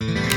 कुछ